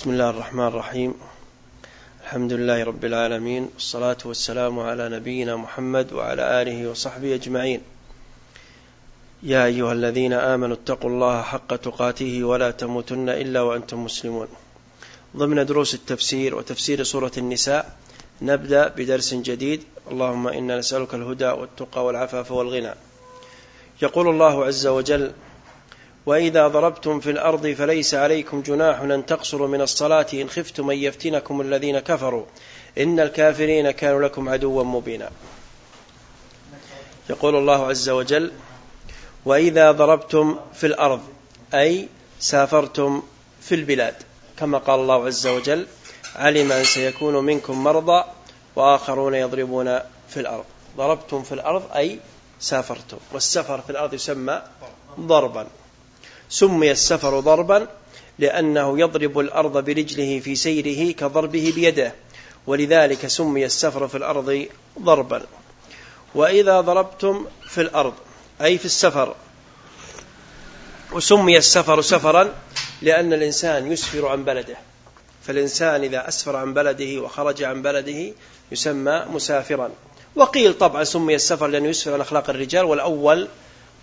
بسم الله الرحمن الرحيم. الحمد لله رب العالمين والصلاة والسلام على نبينا محمد وعلى آله وصحبه أجمعين. يا أيها الذين آمنوا اتقوا الله حق تقاته ولا تموتن إلا وأنتم مسلمون. ضمن دروس التفسير وتفسير سورة النساء نبدأ بدرس جديد. اللهم إنا نسألك الهدى والتقى والعفاف والغنى. يقول الله عز وجل وإذا ضربتم في الأرض فليس عليكم جناح أن تقصروا من الصلاة إن خفتم أن يفتنكم الذين كفروا. إن الكافرين كانوا لكم عدوا مبينا. يقول الله عز وجل وإذا ضربتم في الأرض أي سافرتم في البلاد. كما قال الله عز وجل علم أن سيكون منكم مرضى وآخرون يضربون في الأرض. ضربتم في الأرض أي سافرتم. والسفر في الأرض يسمى ضربا. سمي السفر ضربا لأنه يضرب الأرض برجله في سيره كضربه بيده ولذلك سمي السفر في الأرض ضربا. وإذا ضربتم في الأرض أي في السفر وسمي السفر سفرا لأن الإنسان يسفر عن بلده. فالإنسان إذا أسفر عن بلده وخرج عن بلده يسمى مسافرا. وقيل طبعا سمي السفر لأنه يسفر عن أخلاق الرجال والأول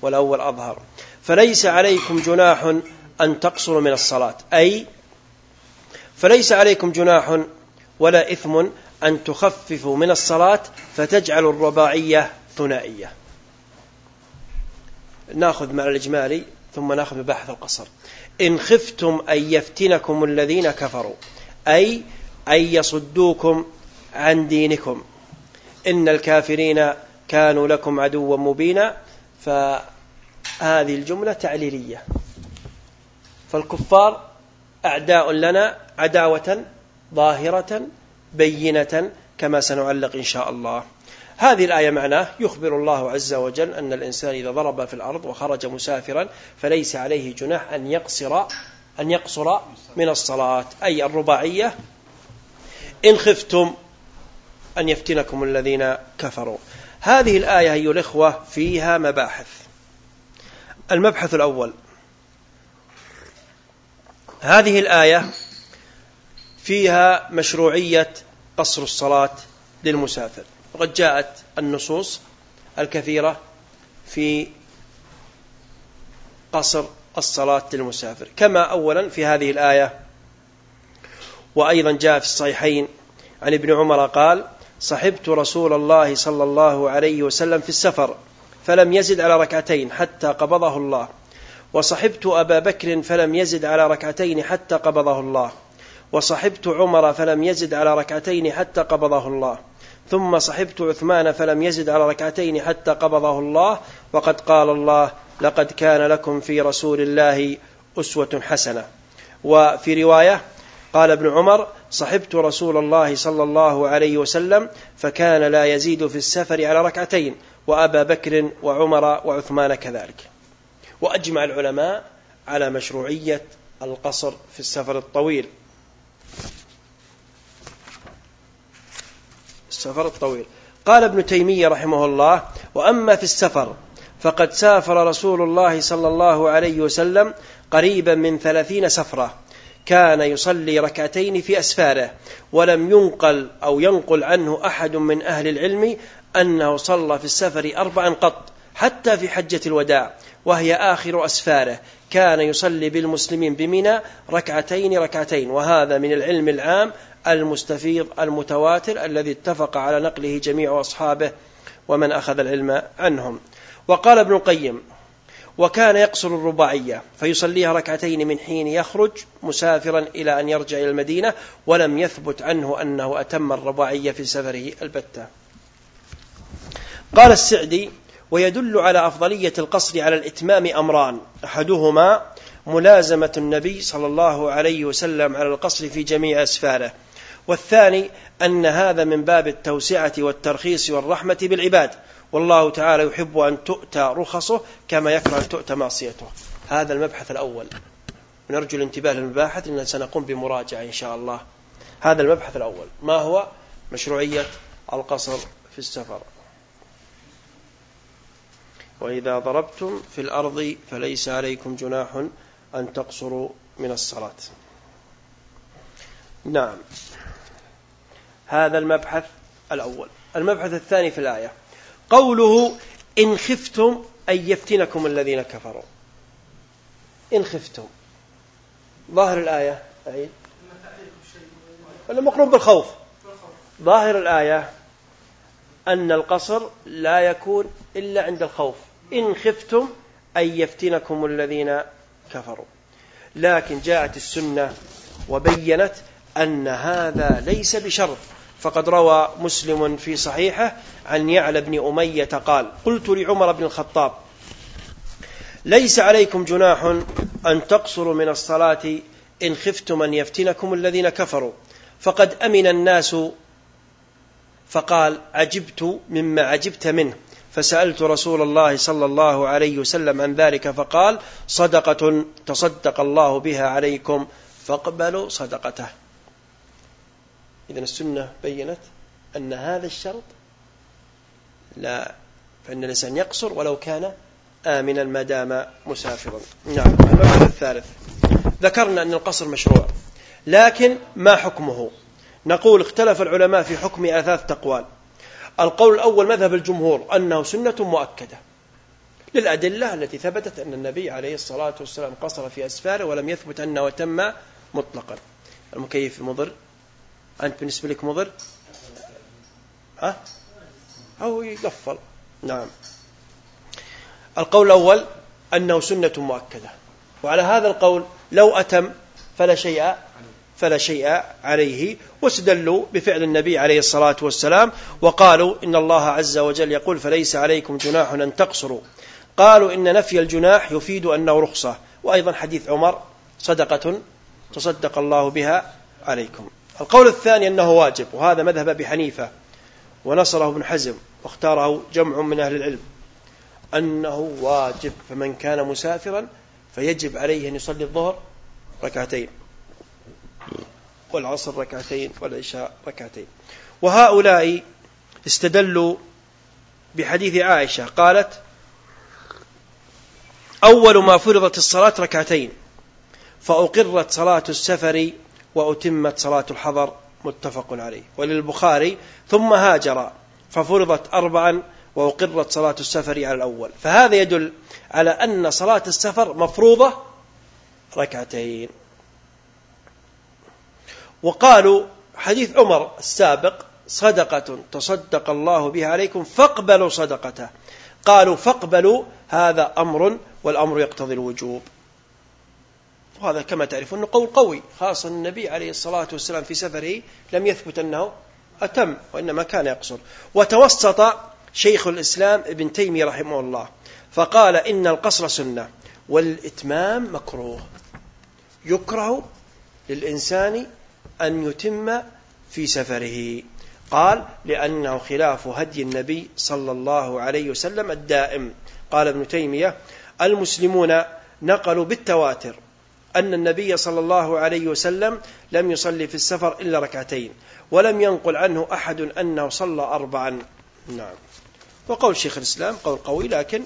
والأول أظهر. فليس عليكم جناح أن تقصروا من الصلاة. أي فليس عليكم جناح ولا إثم أن تخففوا من الصلاة فتجعلوا الرباعية ثنائية. ناخذ مع الإجمالي ثم ناخذ مباحث القصر. إن خفتم أن يفتنكم الذين كفروا أي أن يصدوكم عن دينكم. إن الكافرين كانوا لكم عدوا مبينا فهذه الجملة تعليلية. فالكفار أعداء لنا عداوة ظاهرة بينة كما سنعلق إن شاء الله. هذه الآية معناه يخبر الله عز وجل أن الإنسان إذا ضرب في الأرض وخرج مسافرا فليس عليه جناح أن يقصر أن يقصر من الصلاة. أي الرباعية إن خفتم أن يفتنكم الذين كفروا. هذه الآية أيها الإخوة فيها مباحث. المبحث الأول. هذه الآية فيها مشروعية قصر الصلاة للمسافر. وقد جاءت النصوص الكثيرة في قصر الصلاة للمسافر. كما أولا في هذه الآية وأيضا جاء في الصحيحين عن ابن عمر قال صحبت رسول الله صلى الله عليه وسلم في السفر فلم يزد على ركعتين حتى قبضه الله. وصحبت أبا بكر فلم يزد على ركعتين حتى قبضه الله. وصحبت عمر فلم يزد على ركعتين حتى قبضه الله. ثم صحبت عثمان فلم يزد على ركعتين حتى قبضه الله. وقد قال الله لقد كان لكم في رسول الله أسوة حسنة. وفي رواية قال ابن عمر صحبت رسول الله صلى الله عليه وسلم فكان لا يزيد في السفر على ركعتين وأبا بكر وعمر وعثمان كذلك. وأجمع العلماء على مشروعية القصر في السفر الطويل. السفر الطويل. قال ابن تيمية رحمه الله وأما في السفر فقد سافر رسول الله صلى الله عليه وسلم قريبا من ثلاثين سفرة. كان يصلي ركعتين في أسفاره ولم ينقل أو ينقل عنه أحد من أهل العلم أنه صلى في السفر أربعا قط حتى في حجة الوداع وهي آخر أسفاره. كان يصلي بالمسلمين بمنى ركعتين ركعتين وهذا من العلم العام المستفيض المتواتر الذي اتفق على نقله جميع أصحابه ومن أخذ العلم عنهم. وقال ابن القيم وكان يقصر الرباعية فيصليها ركعتين من حين يخرج مسافرا إلى أن يرجع إلى المدينة ولم يثبت عنه أنه أتم الرباعية في سفره البتة. قال السعدي ويدل على أفضلية القصر على الإتمام أمران أحدهما ملازمة النبي صلى الله عليه وسلم على القصر في جميع أسفاره والثاني أن هذا من باب التوسعة والترخيص والرحمة بالعباد والله تعالى يحب أن تؤتى رخصه كما يكره أن تؤتى معصيته. هذا المبحث الأول. نرجو الانتباه للمباحث لأننا سنقوم بمراجعة إن شاء الله. هذا المبحث الأول. ما هو؟ مشروعية القصر في السفر. وإذا ضربتم في الأرض فليس عليكم جناح أن تقصروا من الصلاة. نعم. هذا المبحث الأول. المبحث الثاني في الآية. قوله إن خفتم أن يفتنكم الذين كفروا. إن خفتم. ظاهر الآية أعيد. ولا مقرون بالخوف؟ ظاهر الآية أن القصر لا يكون إلا عند الخوف. إن خفتم أن يفتنكم الذين كفروا. لكن جاءت السنة وبينت أن هذا ليس بشرط. فقد روى مسلم في صحيحه عن يعلى بن أمية قال قلت لعمر بن الخطاب ليس عليكم جناح أن تقصروا من الصلاة إن خفتم أن يفتنكم الذين كفروا. فقد أمن الناس فقال عجبت مما عجبت منه. فسألت رسول الله صلى الله عليه وسلم عن ذلك فقال صدقة تصدق الله بها عليكم فاقبلوا صدقته. إذن السنة بينت أن هذا الشرط لا فإن الإنسان يقصر ولو كان آمنا ما دام مسافرا. نعم المبحث الثالث. ذكرنا أن القصر مشروع لكن ما حكمه؟ نقول اختلف العلماء في حكم على ثلاثة أقوال القول الأول مذهب الجمهور أنه سنة مؤكدة. للأدلة التي ثبتت أن النبي عليه الصلاة والسلام قصر في أسفاره ولم يثبت أنه تم مطلقا. المكيف مضر أنت بالنسبة لك مضر؟ ها؟ أو يقفل. نعم. القول الأول أنه سنة مؤكدة. وعلى هذا القول لو أتم فلا شيء فلا شيء عليه. واستدلوا بفعل النبي عليه الصلاة والسلام وقالوا إن الله عز وجل يقول فليس عليكم جناح أن تقصروا. قالوا إن نفي الجناح يفيد أنه رخصة. وأيضا حديث عمر صدقة تصدق الله بها عليكم. القول الثاني أنه واجب وهذا مذهب أبي حنيفة ونصره ابن حزم واختاره جمع من أهل العلم. أنه واجب فمن كان مسافرا فيجب عليه أن يصلي الظهر ركعتين والعصر ركعتين والعشاء ركعتين. وهؤلاء استدلوا بحديث عائشة قالت أول ما فرضت الصلاة ركعتين فأقرت صلاة السفر وأتمت صلاة الحضر متفق عليه وللبخاري ثم هاجر ففرضت أربعا وأقرت صلاة السفر على الأول. فهذا يدل على أن صلاة السفر مفروضة ركعتين. وقالوا حديث عمر السابق صدقة تصدق الله بها عليكم فاقبلوا صدقته. قالوا فاقبلوا هذا أمر والأمر يقتضي الوجوب. وهذا كما تعرفون قول قوي خاصة النبي عليه الصلاة والسلام في سفره لم يثبت أنه أتم وإنما كان يقصر وتوسط شيخ الإسلام ابن تيمية رحمه الله فقال إن القصر سنة والإتمام مكروه. يكره للإنسان أن يتم في سفره. قال لأنه خلاف هدي النبي صلى الله عليه وسلم الدائم. قال ابن تيمية المسلمون نقلوا بالتواتر أن النبي صلى الله عليه وسلم لم يصلي في السفر إلا ركعتين ولم ينقل عنه أحد أنه صلى أربعا. نعم. وقول شيخ الإسلام قول قوي لكن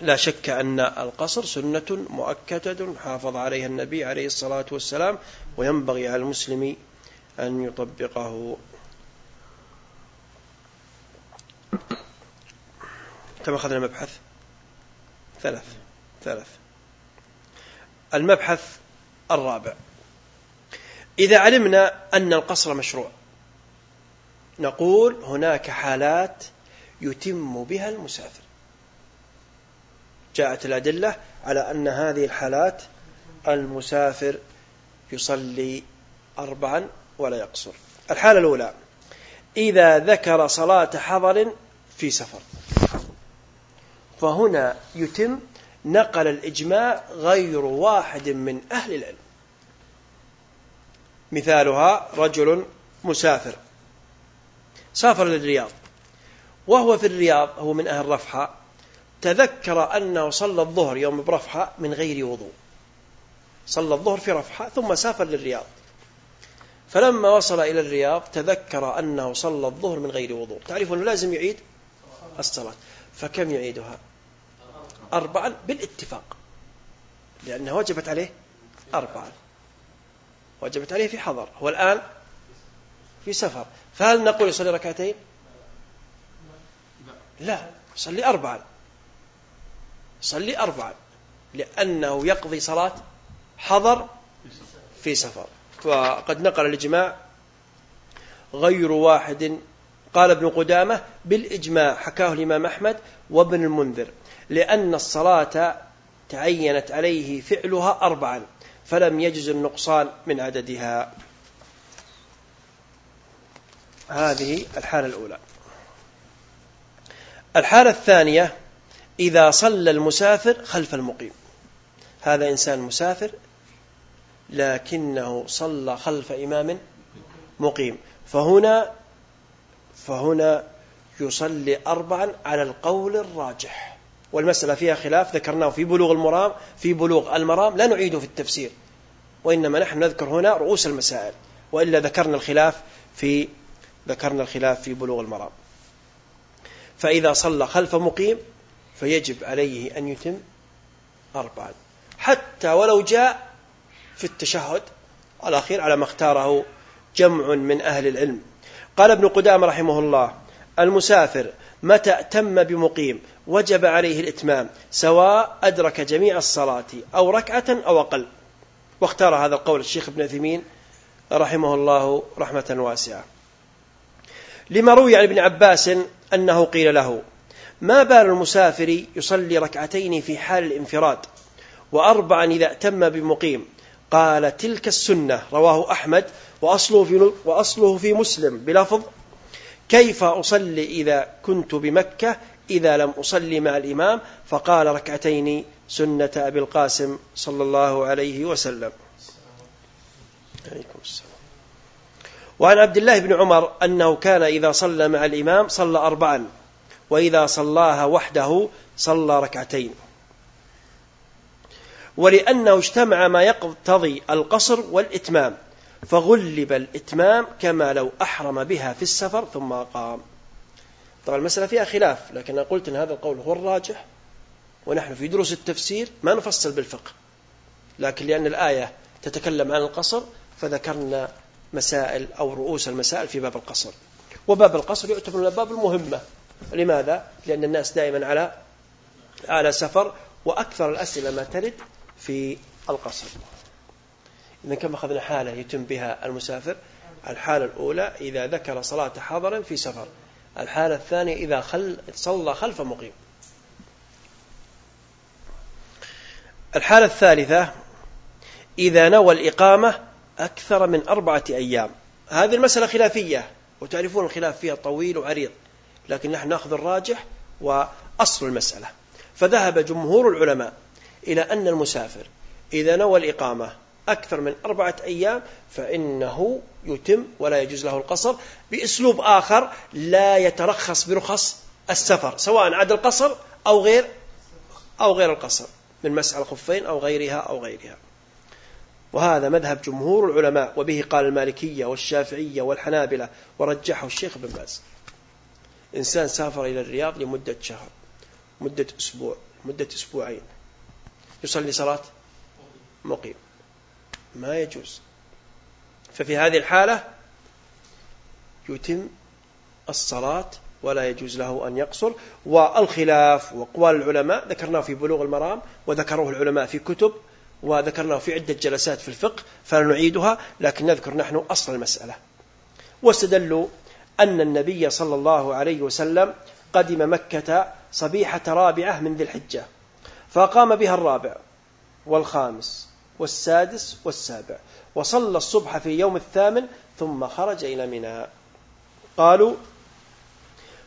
لا شك أن القصر سنة مؤكدة حافظ عليها النبي عليه الصلاة والسلام وينبغي على المسلم أن يطبقه. كما أخذنا مبحث؟ ثلاث. ثلاث. المبحث الرابع. إذا علمنا أن القصر مشروع نقول هناك حالات يتم بها المسافر. جاءت الأدلة على أن هذه الحالات المسافر يصلي أربعا ولا يقصر. الحالة الأولى إذا ذكر صلاة حضر في سفر فهنا يتم نقل الإجماع غير واحد من أهل العلم. مثالها رجل مسافر. سافر للرياض. وهو في الرياض هو من أهل رفحة تذكر أنه صلى الظهر يوم برفحة من غير وضوء. صلى الظهر في رفحة ثم سافر للرياض. فلما وصل إلى الرياض تذكر أنه صلى الظهر من غير وضوء. تعرفون لازم يعيد؟ الصلاة. فكم يعيدها؟ أربعا بالاتفاق. لأنها وجبت عليه أربعا. وجبت عليه في حضر. هو الآن في سفر. فهل نقول يصلي ركعتين؟ لا. يصلي أربعا. يصلي أربعا. لأنه يقضي صلاة حضر في سفر. وقد نقل الإجماع غير واحد. قال ابن قدامة بالإجماع حكاه الإمام أحمد وابن المنذر. لأن الصلاة تعينت عليه فعلها أربعا فلم يجز النقصان من عددها. هذه الحالة الأولى. الحالة الثانية إذا صلى المسافر خلف المقيم. هذا إنسان مسافر لكنه صلى خلف إمام مقيم. فهنا فهنا يصلي أربعا على القول الراجح. والمسألة فيها خلاف ذكرناه في بلوغ المرام في بلوغ المرام لا نعيده في التفسير وإنما نحن نذكر هنا رؤوس المسائل وإلا ذكرنا الخلاف في ذكرنا الخلاف في بلوغ المرام. فإذا صلى خلف مقيم فيجب عليه أن يتم أربعا. حتى ولو جاء في التشهد الأخير على ما اختاره جمع من أهل العلم. قال ابن قدام رحمه الله المسافر متى اتم بمقيم وجب عليه الإتمام سواء أدرك جميع الصلاة أو ركعة أو أقل. واختار هذا القول الشيخ ابن عثيمين رحمه الله رحمة واسعة. لما روي عن ابن عباس أنه قيل له ما بال المسافر يصلي ركعتين في حال الانفراد وأربعا إذا أتم بمقيم؟ قال تلك السنة. رواه أحمد وأصله في, وأصله في مسلم بلفظ كيف أصلي إذا كنت بمكة إذا لم أصلي مع الإمام فقال ركعتين سنة أبي القاسم صلى الله عليه وسلم. عليكم السلام. وعن عبد الله بن عمر أنه كان إذا صلى مع الإمام صلى أربعا وإذا صلاها وحده صلى ركعتين. ولأنه اجتمع ما يقتضي القصر والإتمام. فغلب الإتمام كما لو أحرم بها في السفر ثم قام. طبعا المسألة فيها خلاف لكن أنا قلت أن هذا القول هو الراجح ونحن في دروس التفسير ما نفصل بالفقه. لكن لأن الآية تتكلم عن القصر فذكرنا مسائل أو رؤوس المسائل في باب القصر. وباب القصر يعتبر من الباب المهمة. لماذا؟ لأن الناس دائما على على سفر وأكثر الأسئلة ما ترد في القصر. إذا كم أخذنا حالة يتم بها المسافر؟ الحالة الأولى إذا ذكر صلاة حضر في سفر. الحالة الثانية إذا خل صلى خلف مقيم. الحالة الثالثة إذا نوى الإقامة أكثر من أربعة أيام. هذه المسألة خلافية وتعرفون الخلاف فيها طويل وعريض لكن نحن نأخذ الراجح وأصل المسألة. فذهب جمهور العلماء إلى أن المسافر إذا نوى الإقامة أكثر من أربعة أيام فإنه يتم ولا يجوز له القصر بأسلوب آخر لا يترخص برخص السفر سواء عاد القصر أو غير أو غير القصر من مسح الخفين أو غيرها أو غيرها. وهذا مذهب جمهور العلماء وبه قال المالكية والشافعية والحنابلة ورجحه الشيخ بن باز. إنسان سافر إلى الرياض لمدة شهر مدة أسبوع مدة أسبوعين. يصلي صلاة مقيم. ما يجوز. ففي هذه الحالة يتم الصلاة ولا يجوز له أن يقصر. والخلاف وأقوال العلماء ذكرناه في بلوغ المرام وذكروه العلماء في كتب وذكرناه في عدة جلسات في الفقه فلا نعيدها لكن نذكر نحن أصل المسألة. واستدلوا أن النبي صلى الله عليه وسلم قدم مكة صبيحة رابعة من ذي الحجة فقام بها الرابع والخامس. والسادس والسابع. وصلى الصبح في يوم الثامن ثم خرج إلى منى. قالوا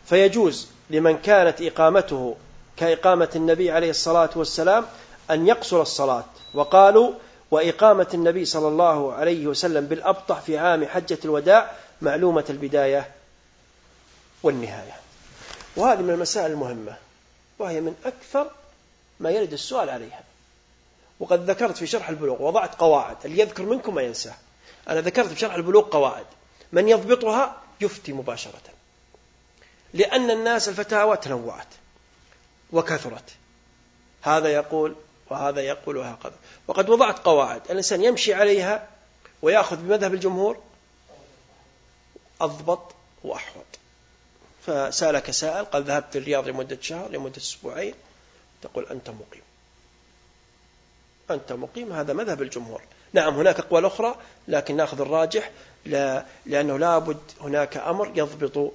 فيجوز لمن كانت إقامته كإقامة النبي عليه الصلاة والسلام أن يقصر الصلاة. وقالوا وإقامة النبي صلى الله عليه وسلم بالأبطح في عام حجة الوداع معلومة البداية والنهاية. وهذه من المسائل المهمة وهي من أكثر ما يرد السؤال عليها. وقد ذكرت في شرح البلوغ وضعت قواعد اللي يذكر منكم ما ينساه. أنا ذكرت في شرح البلوغ قواعد. من يضبطها يفتي مباشرة. لأن الناس الفتاوى تنوعت وكثرت. هذا يقول وهذا يقول وهكذا. وقد وضعت قواعد. الإنسان يمشي عليها ويأخذ بمذهب الجمهور أضبط وأحوط. فسألك سائل قال ذهبت الرياض لمدة شهر لمدة أسبوعين. تقول أنت مقيم. أنت مقيم هذا مذهب الجمهور. نعم هناك أقوال أخرى لكن نأخذ الراجح لا لأنه لابد هناك أمر يضبط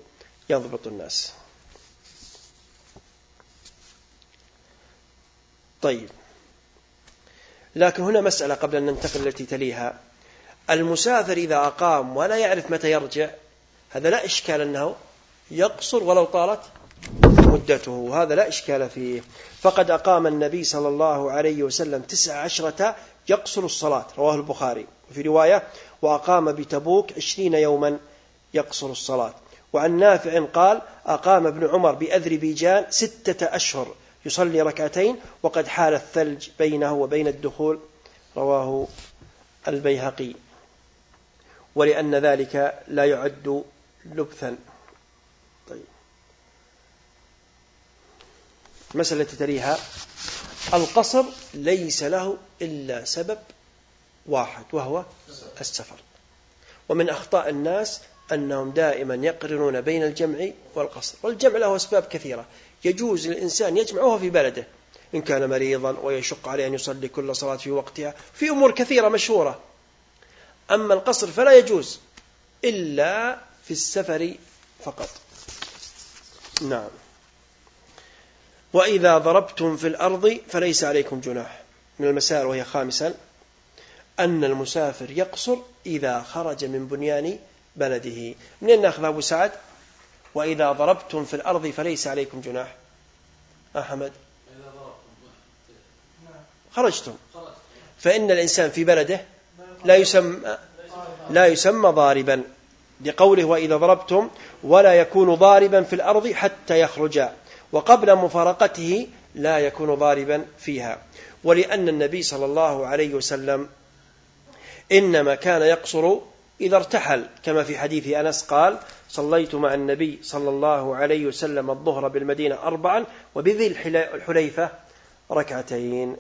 يضبط الناس. طيب. لكن هنا مسألة قبل أن ننتقل التي تليها. المسافر إذا أقام ولا يعرف متى يرجع هذا لا إشكال أنه يقصر ولو طالت مدته. هذا لا إشكال فيه. فقد أقام النبي صلى الله عليه وسلم تسع عشرة يقصر الصلاة. رواه البخاري. وفي رواية وأقام بتبوك عشرين يوما يقصر الصلاة. وعن نافع قال أقام ابن عمر بأذربيجان ستة أشهر يصلي ركعتين وقد حال الثلج بينه وبين الدخول. رواه البيهقي. ولأن ذلك لا يعد لبثا. المسألة التي تليها القصر ليس له إلا سبب واحد وهو السفر. ومن أخطاء الناس أنهم دائما يقرنون بين الجمع والقصر. والجمع له أسباب كثيرة. يجوز للإنسان يجمع وهو في بلده. إن كان مريضا ويشق عليه أن يصلي كل صلاة في وقتها. في أمور كثيرة مشهورة. أما القصر فلا يجوز إلا في السفر فقط. نعم. وإذا ضربتم في الأرض فليس عليكم جناح. من المسائل وهي خامسا أن المسافر يقصر إذا خرج من بنيان بلده. منين نأخذ أبو سعد؟ وإذا ضربتم في الأرض فليس عليكم جناح. أحمد. خرجتم. فإن الإنسان في بلده لا يسمى لا يسمى ضاربا لقوله وإذا ضربتم ولا يكون ضاربا في الأرض حتى يخرج. وقبل مفارقته لا يكون ضاربا فيها. ولأن النبي صلى الله عليه وسلم إنما كان يقصر إذا ارتحل كما في حديث أنس قال صليت مع النبي صلى الله عليه وسلم الظهر بالمدينة أربعا وبذي الحليفة ركعتين.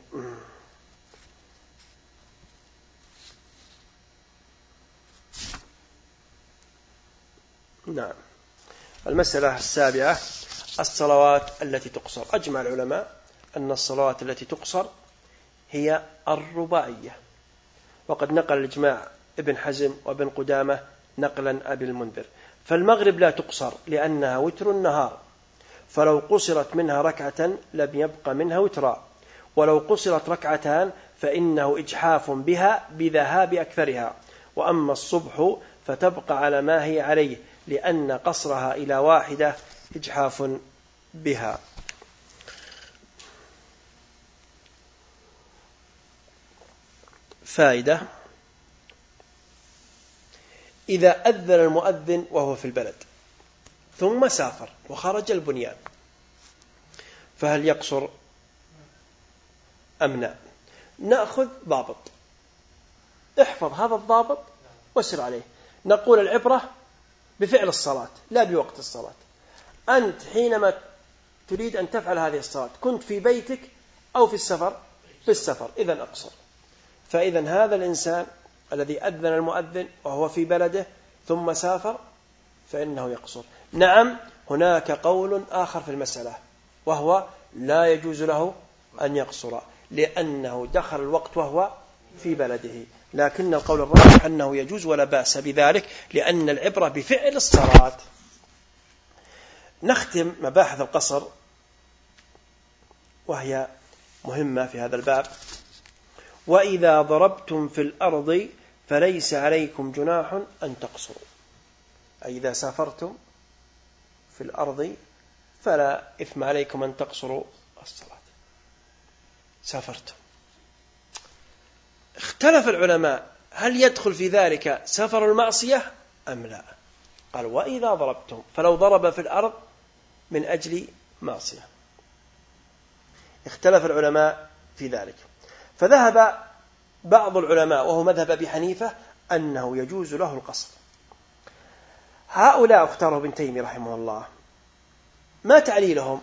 نعم. المسألة السابعة الصلوات التي تقصر. أجمع العلماء أن الصلوات التي تقصر هي الرباعية. وقد نقل الإجماع ابن حزم وابن قدامة نقلا أبي المنذر. فالمغرب لا تقصر لأنها وتر النهار. فلو قصرت منها ركعة لم يبق منها وترا. ولو قصرت ركعتان فإنه إجحاف بها بذهاب أكثرها. وأما الصبح فتبقى على ما هي عليه. لأن قصرها إلى واحدة إجحاف بها. فائدة إذا أذن المؤذن وهو في البلد ثم سافر وخرج البنيان فهل يقصر أم لا؟ نأخذ ضابط. احفظ هذا الضابط وسر عليه. نقول العبرة بفعل الصلاة لا بوقت الصلاة. أنت حينما تريد أن تفعل هذه الصلاة كنت في بيتك أو في السفر؟ في السفر. إذا أقصر. فإذا هذا الإنسان الذي أذن المؤذن وهو في بلده ثم سافر فإنه يقصر. نعم هناك قول آخر في المسألة وهو لا يجوز له أن يقصر لأنه دخل الوقت وهو في بلده. لكن القول الراجح أنه يجوز ولا بأس بذلك لأن العبرة بفعل الصلاة نختم مباحث القصر وهي مهمة في هذا الباب. وإذا ضربتم في الأرض فليس عليكم جناح أن تقصروا. أي إذا سافرتم في الأرض فلا إثم عليكم أن تقصروا الصلاة سافرتم. اختلف العلماء هل يدخل في ذلك سفر المعصية أم لا؟ قال وإذا ضربتم فلو ضرب في الأرض من أجل معصية. اختلف العلماء في ذلك. فذهب بعض العلماء وهو مذهب أبي حنيفة أنه يجوز له القصر هؤلاء اختاره ابن تيمية رحمه الله ما تعليلهم؟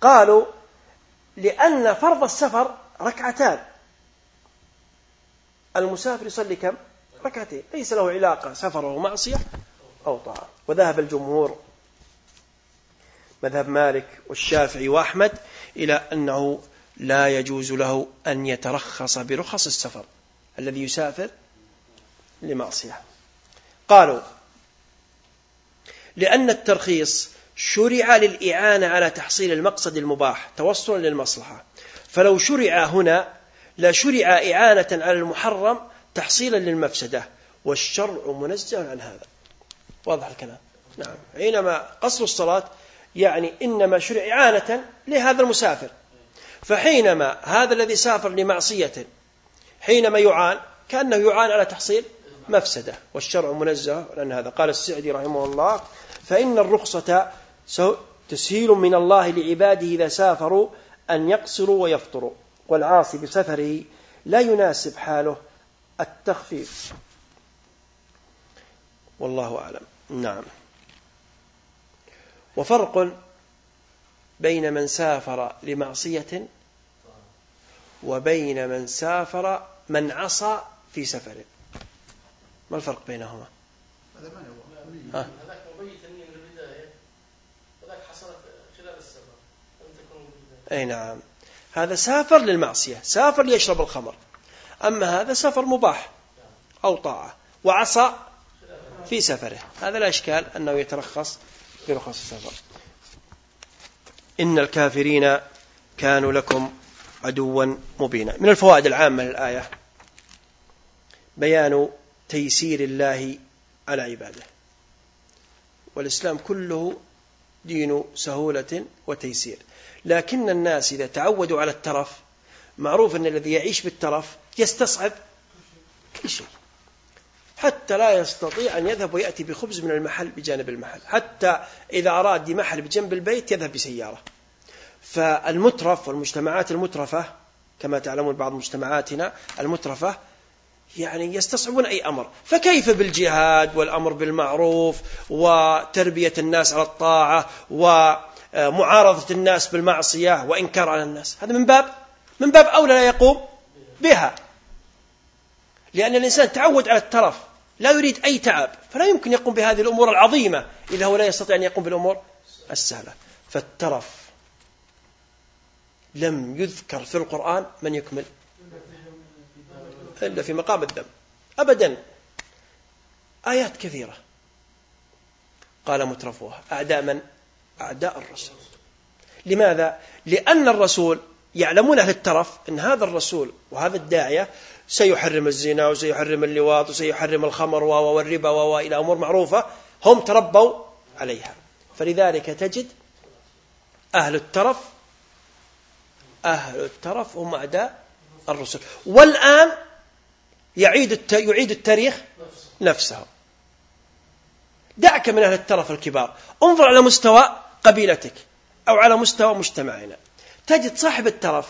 قالوا لأن فرض السفر ركعتان. المسافر يصلي كم؟ ركعتين. ليس له علاقة سفره معصية أو طاعة. وذهب الجمهور مذهب مالك والشافعي وأحمد إلى أنه لا يجوز له أن يترخص برخص السفر الذي يسافر لمعصية. قالوا لأن الترخيص شرع للإعانة على تحصيل المقصد المباح توصلا للمصلحة. فلو شرع هنا لا شرع إعانة على المحرم تحصيلا للمفسدة والشرع منزه عن هذا. واضح الكلام؟ نعم. حينما قصر الصلاة يعني إنما شرع إعانة لهذا المسافر. فحينما هذا الذي سافر لمعصية حينما يعان كأنه يعان على تحصيل مفسدة والشرع منزه عن هذا. قال السعدي رحمه الله فإن الرخصة تسهيل من الله لعباده إذا سافروا أن يقصروا ويفطروا. والعاصي بسفره لا يناسب حاله التخفيف. والله أعلم. نعم. وفرق بين من سافر لمعصية وبين من سافر من عصى في سفره ما الفرق بينهما؟ هذا أي نعم. هذا سافر للمعصية سافر ليشرب الخمر. أما هذا سفر مباح أو طاعة وعصى في سفره. هذا لا إشكال أنه يترخص في رخص السفر. إن الكافرين كانوا لكم عدوا مبينا. من الفوائد العامة للآية. بيان تيسير الله على عباده. والإسلام كله دين سهولة وتيسير. لكن الناس إذا تعودوا على الترف معروف أن الذي يعيش بالترف يستصعب كل شيء. حتى لا يستطيع أن يذهب ويأتي بخبز من المحل بجانب المحل. حتى إذا أراد محل بجنب البيت يذهب بسيارة. فالمترف والمجتمعات المترفة كما تعلمون بعض مجتمعاتنا المترفة يعني يستصعبون أي أمر. فكيف بالجهاد والأمر بالمعروف وتربية الناس على الطاعة ومعارضة الناس بالمعصية وإنكار على الناس؟ هذا من باب من باب أولى لا يقوم بها. لأن الإنسان تعود على الترف لا يريد أي تعب فلا يمكن يقوم بهذه الأمور العظيمة إذا هو لا يستطيع أن يقوم بالأمور السهلة. فالترف لم يذكر في القرآن من يكمل. إلا في مقام الذنب أبدا. آيات كثيرة. قال مترفوها. أعداء من؟ أعداء الرسول. لماذا؟ لأن الرسول يعلمون أهل الترف أن هذا الرسول وهذا الداعية سيحرم الزنا وسيحرم اللواط وسيحرم الخمر والربا وإلى أمور معروفة هم تربوا عليها. فلذلك تجد أهل الترف أهل الترف هم أعداء الرسل والآن يعيد يعيد التاريخ نفسه. دعك من أهل الترف الكبار. انظر على مستوى قبيلتك أو على مستوى مجتمعنا. تجد صاحب الترف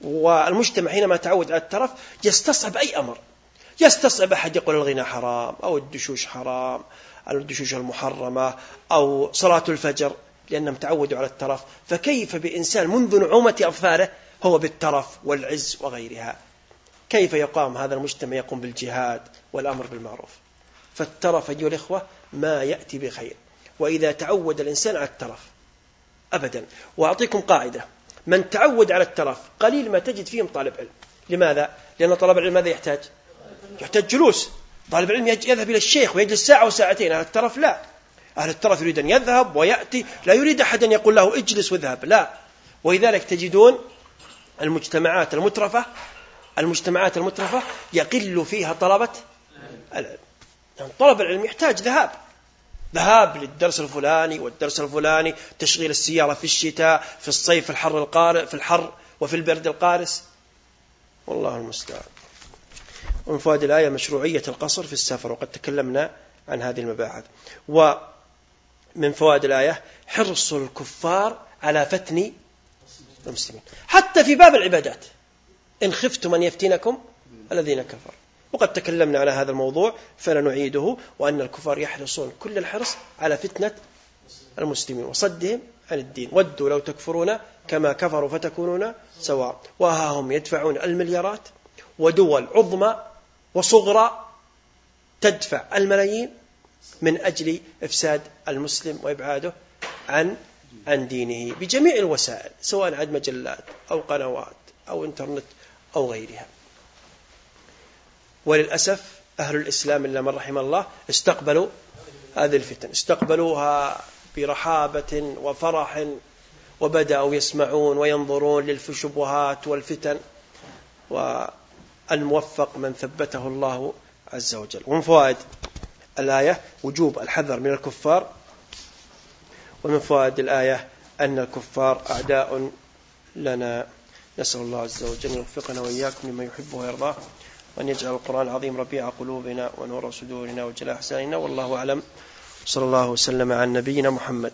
والمجتمع حينما تعود على الترف يستصعب أي أمر. يستصعب أحد يقول الغنى حرام أو الدشوش حرام أو الدشوش المحرمة أو صلاة الفجر لأنهم تعودوا على الترف. فكيف بإنسان منذ نعومة أظفاره هو بالترف والعز وغيرها؟ كيف يقام هذا المجتمع يقوم بالجهاد والأمر بالمعروف؟ فالترف أيها الإخوة ما يأتي بخير. وإذا تعود الإنسان على الترف أبدا. وأعطيكم قاعدة. من تعود على الترف قليل ما تجد فيهم طالب علم. لماذا؟ لأن طالب العلم ماذا يحتاج؟ يحتاج جلوس. طالب العلم يذهب إلى الشيخ ويجلس ساعة وساعتين أهل الترف لا. أهل الترف يريد أن يذهب ويأتي. لا يريد أحد أن يقول له اجلس واذهب. لا. ولذلك تجدون المجتمعات المترفة المجتمعات المترفة يقل فيها طلبة العلم يعني طلب العلم يحتاج ذهاب. ذهاب للدرس الفلاني والدرس الفلاني تشغيل السيارة في الشتاء في الصيف في الحر القارئ في الحر وفي البرد القارس. والله المستعان. ومن فوائد الآية مشروعية القصر في السفر وقد تكلمنا عن هذه المباحث. ومن فوائد الآية حرص الكفار على فتن المسلمين. حتى في باب العبادات. إن خفتم أن يفتنكم الذين كفروا. وقد تكلمنا على هذا الموضوع فلا نعيده وأن الكفار يحرصون كل الحرص على فتنة المسلمين وصدهم عن الدين. ودوا لو تكفرون كما كفروا فتكونون سواء. وها هم يدفعون المليارات ودول عظمى وصغرى تدفع الملايين من أجل إفساد المسلم وإبعاده عن عن دينه بجميع الوسائل سواء عن مجلات أو قنوات. أو إنترنت أو غيرها. وللأسف أهل الإسلام إلا من رحم الله استقبلوا هذه الفتن. استقبلوها برحابة وفرح وبدأوا يسمعون وينظرون للشبهات والفتن. والموفق من ثبته الله عز وجل. ومن فوائد الآية وجوب الحذر من الكفار. ومن فوائد الآية أن الكفار أعداء لنا. نسأل الله عز وجل أن يوفقنا وإياكم لما يحبه ويرضاه وأن يجعل القرآن العظيم ربيع قلوبنا ونور صدورنا وجلاء أحساننا والله أعلم. صلى الله وسلم على نبينا محمد.